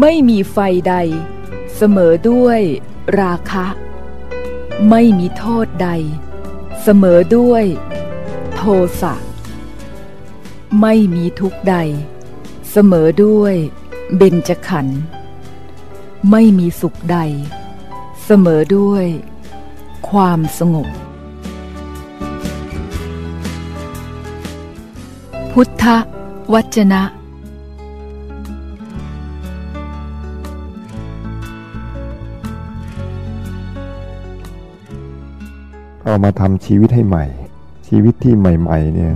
ไม่มีไฟใด เสมอด้วยราคะ ไม่มีโทษใด เสมอด้วย โทสะ ไม่มีทุกใด เสมอด้วยเบญจขันธ์ไม่มีสุขใด เสมอด้วย ความสงบ พุทธวจนะ เรามาทำชีวิตให้ใหม่ ชีวิตที่ใหม่ ๆ เนี่ย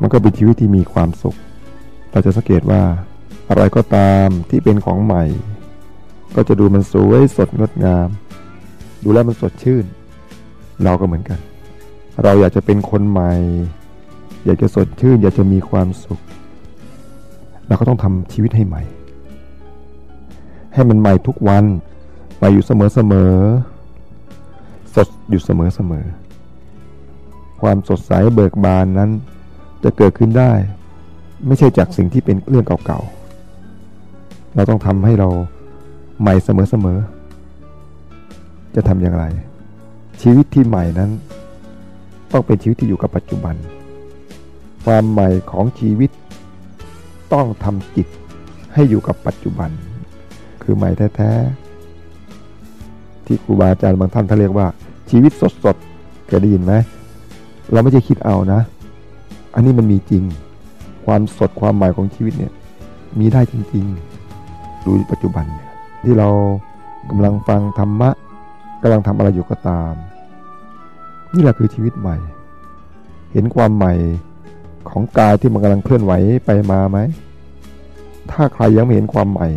มันก็เป็นชีวิตที่มีความสุข เราจะสังเกตว่าอะไรก็ตามที่เป็นของใหม่ ก็จะดูมันสวยสดงดงาม ดูแลมันสดชื่น เราก็เหมือนกัน เราอยากจะเป็นคนใหม่ อยากจะสดชื่น อยากจะมีความสุข เราก็ต้องทำชีวิตให้ใหม่ ให้มันใหม่ทุกวันใหม่อยู่เสมอเสมอสดอยู่เสมอเสมอความสดใสเบิกบานนั้นจะเกิดขึ้นได้ ไม่ใช่จากสิ่งที่เป็นเรื่องเก่าๆ เราต้องทำให้เราใหม่เสมอเสมอจะทำอย่างไร ชีวิตที่ใหม่นั้น ต้องเป็นชีวิตที่อยู่กับปัจจุบัน ความใหม่ของชีวิต ต้องทำจิตให้อยู่กับปัจจุบัน คือใหม่แท้ๆที่ครูบาอาจารย์บางท่านท่านเรียกว่า ชีวิตสดๆเคยได้ยินไหมเราไม่ใช่คิดเอานะ อันนี้มันมีจริง ความสดความใหม่ของชีวิตเนี่ยมีได้จริงๆ ดูปัจจุบันเนี่ยที่เรากำลังฟังธรรมะกำลังทำอะไรอยู่ก็ตาม นี่แหละคือชีวิตใหม่ เห็นความใหม่ของกายที่มันกำลังเคลื่อนไหวไปมาไหม ถ้าใครยังไม่เห็นความใหม่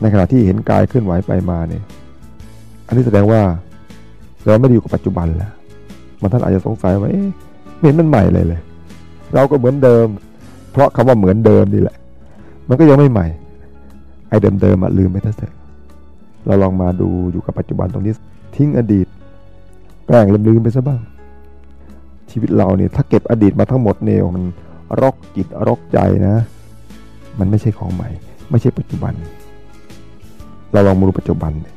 ในขณะที่เห็นกายเคลื่อนไหวไปมาเนี่ย อันนี้แสดงว่า เราไม่ได้อยู่กับปัจจุบันแล้วมันท่านอาจจะสงสัยว่าเอ๊ะไม่เห็นมันใหม่เลยเลย เราก็เหมือนเดิม เพราะคำว่าเหมือนเดิมนี่แหละ มันก็ยังไม่ใหม่ ไอ้เดิมๆอะลืมไปเถอะเราลองมาดูอยู่กับปัจจุบันตรงนี้ ทิ้งอดีตแกล้งลืมไปซะบ้าง ชีวิตเราเนี่ยถ้าเก็บอดีตมาทั้งหมดเนี่ยมันรกจิตรกใจนะ มันไม่ใช่ของใหม่ ไม่ใช่ปัจจุบัน เราลองมาดูปัจจุบันเนี่ย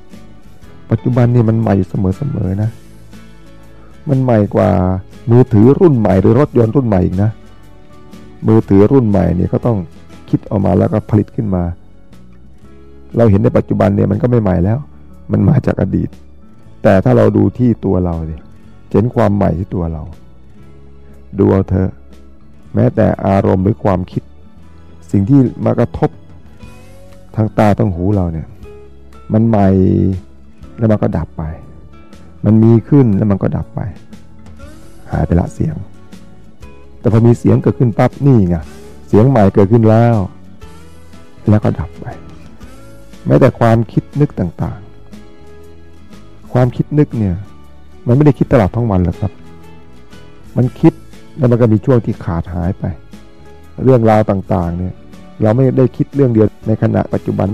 ปัจจุบันนี่มันใหม่อยู่เสมอๆนะ มันใหม่กว่ามือถือรุ่นใหม่หรือรถยนต์รุ่นใหม่อีกนะ มือถือรุ่นใหม่เนี่ยก็ต้องคิดออกมาแล้วก็ผลิตขึ้นมา เราเห็นในปัจจุบันเนี่ยมันก็ไม่ใหม่แล้ว มันมาจากอดีต แต่ถ้าเราดูที่ตัวเราเนี่ยเห็นความใหม่ที่ตัวเรา ดูเอาเถอะแม้แต่อารมณ์หรือความคิด สิ่งที่มากระทบทางตาทางหูเราเนี่ย มันใหม่ แล้วมันก็ดับไป มันมีขึ้นแล้วมันก็ดับไป หายไปละเสียง แต่พอมีเสียงเกิดขึ้นปั๊บนี่ไงเสียงใหม่เกิดขึ้นแล้ว แล้วก็ดับไปแม้แต่ความคิดนึกต่างๆ ความคิดนึกเนี่ย มันไม่ได้คิดตลอดทั้งวันหรอกครับ มันคิดแล้วมันก็มีช่วงที่ขาดหายไป เรื่องราวต่างๆ เนี่ย เราไม่ได้คิดเรื่องเดียวในขณะปัจจุบัน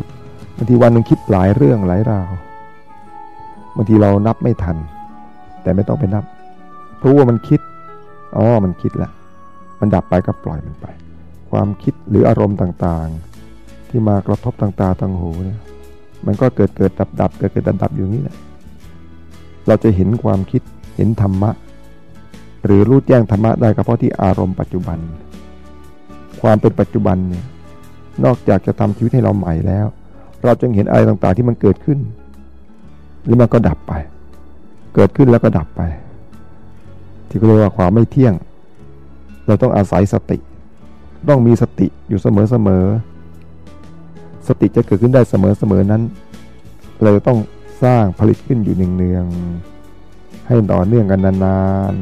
บางทีวันนึงคิดหลายเรื่องหลายราว บางทีเรานับไม่ทัน แต่ไม่ต้องไปนับเพราะว่ามันคิดอ๋อมันคิดแล้วมันดับไปก็ปล่อยมันไป ความคิดหรืออารมณ์ต่างๆ ที่มากระทบทางตาทางหูเนี่ยมันก็เกิดเกิดดับดับเกิดเกิดดับดับอยู่นี้แหละเราจะเห็นความคิดเห็นธรรมะ หรือรู้แจ้งธรรมะได้ก็เพราะที่อารมณ์ปัจจุบัน ความเป็นปัจจุบันเนี่ยนอกจากจะทำชีวิตให้เราใหม่แล้ว เราจึงเห็นอะไรต่างๆที่มันเกิดขึ้น หรือมันก็ดับไป เกิดขึ้นแล้วก็ดับไป ที่เขาเรียกว่าความไม่เที่ยง เราต้องอาศัยสติ ต้องมีสติอยู่เสมอเสมอสติจะเกิดขึ้นได้เสมอเสมอนั้น เราต้องสร้างผลิตขึ้นอยู่เนืองๆให้ต่อเนื่องกันนาน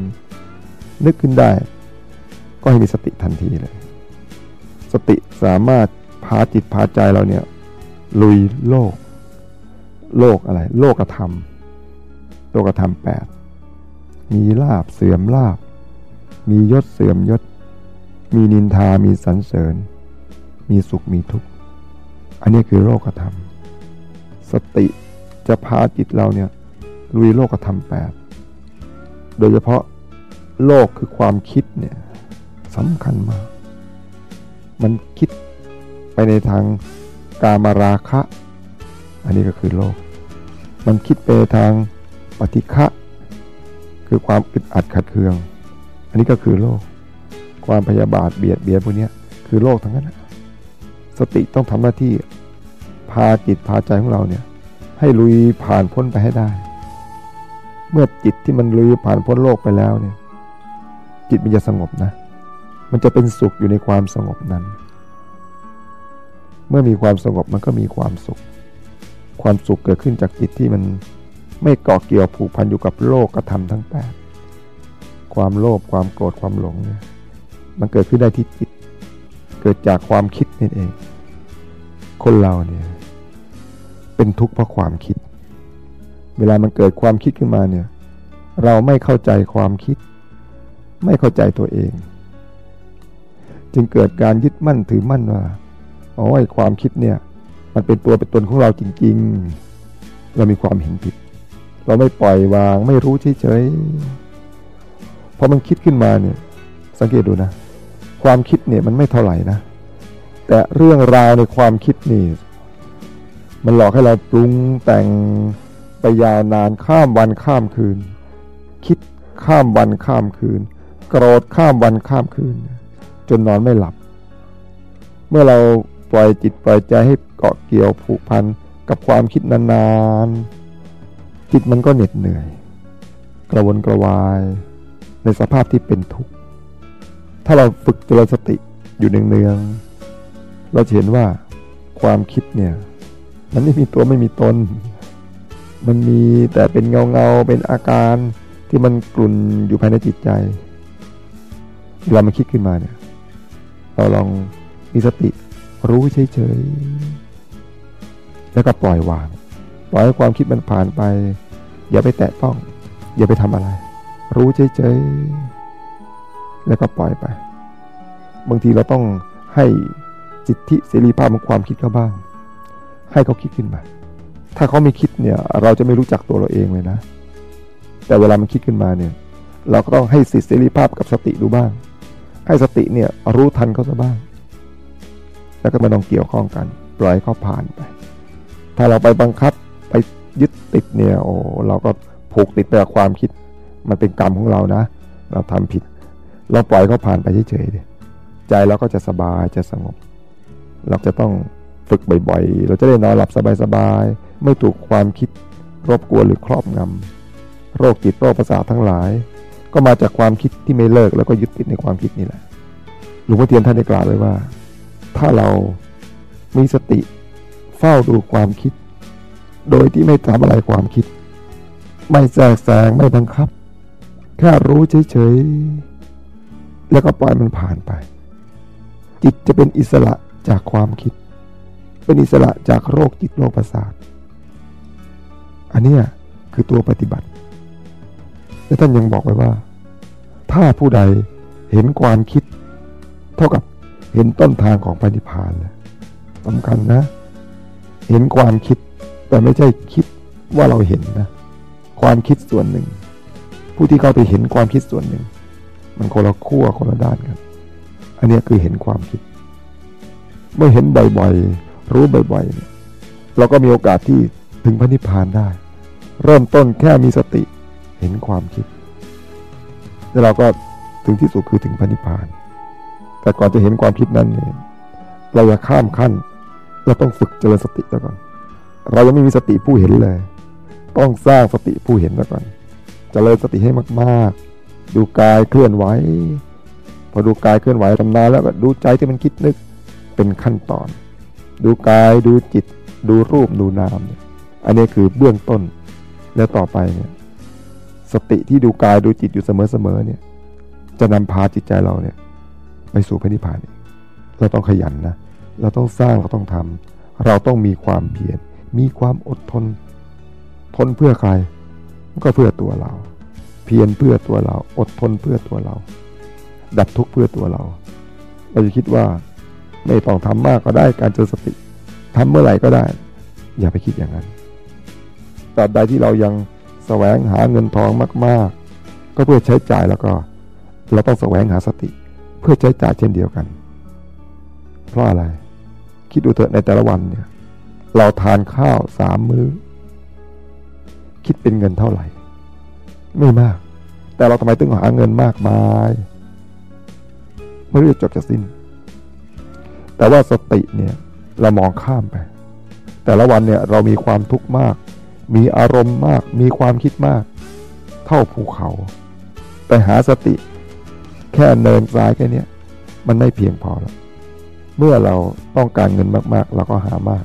ๆ นึกขึ้นได้ ก็ให้มีสติทันทีเลย สติสามารถพาจิตพาใจเราเนี่ยลุยโลก โลกอะไร โลกธรรม โลกธรรมแปดมีลาบเสื่อมลาบ มียศเสื่อมยศ มีนินทามีสรรเสริญ มีสุขมีทุกข์ อันนี้คือโลกธรรม สติจะพาจิตเราเนี่ยลุยโลกธรรมแปดโดยเฉพาะโลกคือความคิดเนี่ยสำคัญมาก มันคิดไปในทางกามาราคะ อันนี้ก็คือโลก มันคิดไปทางปฏิฆะคือความอึดอัดขัดเคือง อันนี้ก็คือโลก ความพยาบาทเบียดเบียนพวกนี้คือโลกทั้งนั้นสติต้องทำหน้าที่พาจิตพาใจของเราเนี่ยให้ลุยผ่านพ้นไปให้ได้ เมื่อจิตที่มันลุยผ่านพ้นโลกไปแล้วเนี่ย จิตมันจะสงบนะ มันจะเป็นสุขอยู่ในความสงบนั้น เมื่อมีความสงบมันก็มีความสุข ความสุขเกิดขึ้นจากจิตที่มันไม่เกาะเกี่ยวผูกพันอยู่กับโลกกระทำทั้งแปดความโลภความโกรธความหลงเนี่ยมันเกิดขึ้นได้ที่จิต เกิดจากความคิดนี่เอง คนเราเนี่ยเป็นทุกข์เพราะความคิด เวลามันเกิดความคิดขึ้นมาเนี่ยเราไม่เข้าใจความคิด ไม่เข้าใจตัวเอง จึงเกิดการยึดมั่นถือมั่นว่าอ๋อไอความคิดเนี่ย มันเป็นตัวเป็นตนของเราจริง ๆ เรามีความเห็นผิด เราไม่ปล่อยวางไม่รู้เฉยๆพอมันคิดขึ้นมาเนี่ย สังเกตดูนะ ความคิดเนี่ยมันไม่เท่าไหร่นะ แต่เรื่องราวในความคิดนี่ มันหลอกให้เราปรุงแต่งไปยาวนานข้ามวันข้ามคืน คิดข้ามวันข้ามคืน โกรธข้ามวันข้ามคืน จนนอนไม่หลับ เมื่อเรา ปล่อยจิตปล่อยใจให้เกาะเกี่ยวผูกพันกับความคิดนานๆ จิตมันก็เหน็ดเหนื่อย กระวนกระวาย ในสภาพที่เป็นทุกข์ ถ้าเราฝึกเจริญสติอยู่เนืองๆเราเห็นว่าความคิดเนี่ย มันไม่มีตัวไม่มีตน มันมีแต่เป็นเงาเงาเป็นอาการที่มันกลุ่นอยู่ภายในจิตใจเวลามันคิดขึ้นมาเนี่ย เราลองมีสติ รู้เฉยๆแล้วก็ปล่อยวาง ปล่อยให้ความคิดมันผ่านไป อย่าไปแตะต้อง อย่าไปทำอะไร รู้เฉยๆแล้วก็ปล่อยไป บางทีเราต้องให้สิทธิเสรีภาพของความคิดเขาบ้าง ให้เขาคิดขึ้นมา ถ้าเขาไม่คิดเนี่ย เราจะไม่รู้จักตัวเราเองเลยนะ แต่เวลามันคิดขึ้นมาเนี่ย เราก็ต้องให้สิทธิเสรีภาพกับสติดูบ้าง ให้สติเนี่ยรู้ทันเขาซะบ้าง แล้วก็ไม่ต้องเกี่ยวข้องกัน ปล่อยเขาผ่านไป ถ้าเราไปบังคับไปยึดติดเนี่ยโอ้เราก็ผูกติดไปกับความคิด มันเป็นกรรมของเรานะ เราทำผิด เราปล่อยเขาผ่านไปเฉยๆใจเราก็จะสบายจะสงบ เราจะต้องฝึกบ่อยๆ เราจะได้นอนหลับสบายๆ ไม่ถูกความคิดรบกวนหรือครอบงำโรคจิตโรคประสาททั้งหลาย ก็มาจากความคิดที่ไม่เลิกแล้วก็ยึดติดในความคิดนี่แหละ หลวงพ่อเทียนท่านได้กล่าวไว้ว่า ถ้าเรามีสติเฝ้าดูความคิด โดยที่ไม่ทำอะไรความคิด ไม่แทรกแซงไม่บังคับ แค่รู้เฉยๆ แล้วก็ปล่อยมันผ่านไป จิตจะเป็นอิสระจากความคิด เป็นอิสระจากโรคจิตโรคประสาท อันนี้คือตัวปฏิบัติ และท่านยังบอกไว้ว่า ถ้าผู้ใดเห็นความคิด เท่ากับ เห็นต้นทางของปฏิพานเลยสำคัญนะ เห็นความคิดแต่ไม่ใช่คิดว่าเราเห็นนะ ความคิดส่วนหนึ่ง ผู้ที่เข้าไปเห็นความคิดส่วนหนึ่ง มันคนละขั้วคนละด้านกัน อันนี้คือเห็นความคิด เมื่อเห็นบ่อยๆ รู้บ่อยๆ เราก็มีโอกาสที่ถึงพระนิพพานได้ เริ่มต้นแค่มีสติเห็นความคิด แล้วเราก็ถึงที่สุดคือถึงพระนิพพาน แต่ก่อนจะเห็นความคิดนั้นเนี่ยเราจะข้ามขั้น เราต้องฝึกเจริญสติก่อน เรายังไม่มีสติผู้เห็นเลย ต้องสร้างสติผู้เห็นก่อนจเจริญสติให้มากๆ ดูกายเคลื่อนไหว พอดูกายเคลื่อนไหวทำนานแล้วก็ดูใจที่มันคิดนึกเป็นขั้นตอน ดูกายดูจิต ดูรูปดูนามเนี่ยอันนี้คือเบื้องต้นแล้วต่อไปเนี่ยสติที่ดูกายดูจิตอยู่เสมอๆเนี่ยจะนำพาจิตใจเราเนี่ย ไปสู่พระนิพพานเราต้องขยันนะเราต้องสร้างเราต้องทำเราต้องมีความเพียรมีความอดทน ทนเพื่อใครก็เพื่อตัวเรา เพียรเพื่อตัวเรา อดทนเพื่อตัวเรา ดับทุกข์เพื่อตัวเรา เราจะคิดว่าไม่ต้องทำมากก็ได้การเจอสติทำเมื่อไหร่ก็ได้ อย่าไปคิดอย่างนั้นตราบใดที่เรายังแสวงหาเงินทองมาก ๆ ก็เพื่อใช้จ่ายแล้วก็ เราต้องแสวงหาสติ เพื่อใช้จ่ายเช่นเดียวกัน เพราะอะไร คิดดูเถอะในแต่ละวันเนี่ย เราทานข้าวสามมื้อ คิดเป็นเงินเท่าไหร่ ไม่มาก แต่เราทำไมต้องหาเงินมากมายไม่รู้จะจบจะสิ้น แต่ว่าสติเนี่ยเรามองข้ามไป แต่ละวันเนี่ยเรามีความทุกข์มาก มีอารมณ์มาก มีความคิดมาก เท่าภูเขาแต่หาสติ ค่เนินซ้ายแค่นี้มันไม่เพียงพอแล้วเมื่อเราต้องการเงินมาก ๆ เราก็หามาก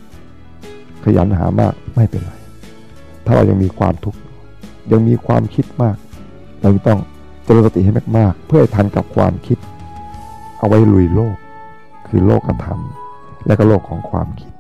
ขยันหามากไม่เป็นไร ถ้าเรายังมีความทุกข์ยังมีความคิดมาก เราต้องเจริญสติให้มาก ๆ เพื่อให้ทันกับความคิด เอาไว้ลุยโลก คือโลกธรรม และก็โลกของความคิด